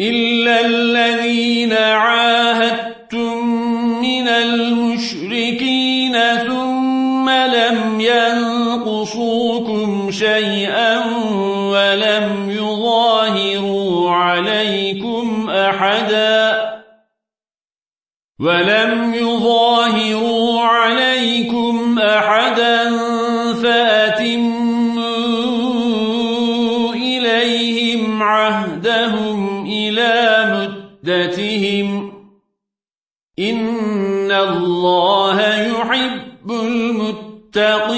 إلا الذين عاهدتم من المشركين ثم لم ينقصوكم شيئا ولم يظاهروا عليكم أحدا ولم يظاهروا عليكم أحدا فأتموا إليهم عهدهم إلى مدتهم. إن الله يحب المتقين.